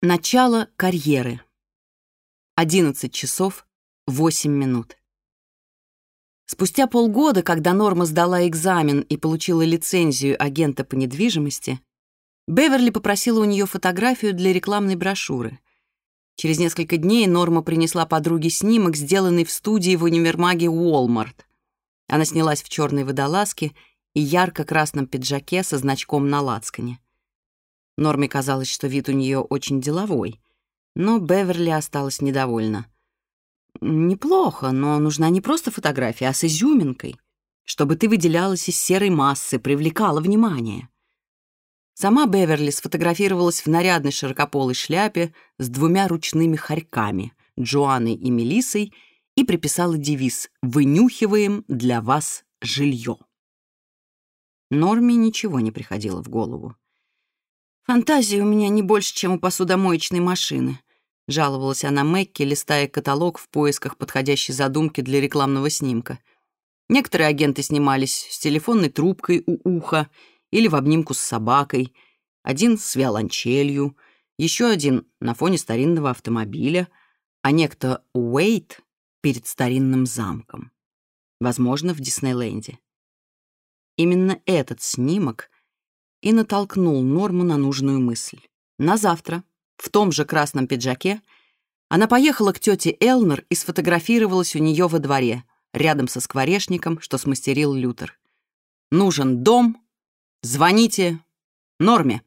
Начало карьеры. 11 часов 8 минут. Спустя полгода, когда Норма сдала экзамен и получила лицензию агента по недвижимости, Беверли попросила у нее фотографию для рекламной брошюры. Через несколько дней Норма принесла подруге снимок, сделанный в студии в универмаге Уолмарт. Она снялась в черной водолазке и ярко-красном пиджаке со значком на лацкане. Норме казалось, что вид у нее очень деловой, но Беверли осталась недовольна. «Неплохо, но нужна не просто фотография, а с изюминкой, чтобы ты выделялась из серой массы, привлекала внимание». Сама Беверли сфотографировалась в нарядной широкополой шляпе с двумя ручными хорьками, Джоанной и Мелиссой, и приписала девиз «Вынюхиваем для вас жилье». Норме ничего не приходило в голову. Фантазии у меня не больше, чем у посудомоечной машины», — жаловалась она Мэкки, листая каталог в поисках подходящей задумки для рекламного снимка. Некоторые агенты снимались с телефонной трубкой у уха или в обнимку с собакой, один с виолончелью, еще один на фоне старинного автомобиля, а некто Уэйт перед старинным замком. Возможно, в Диснейленде. Именно этот снимок — и натолкнул Норму на нужную мысль. На завтра, в том же красном пиджаке, она поехала к тете Элнер и сфотографировалась у нее во дворе, рядом со скворечником, что смастерил Лютер. «Нужен дом. Звоните Норме».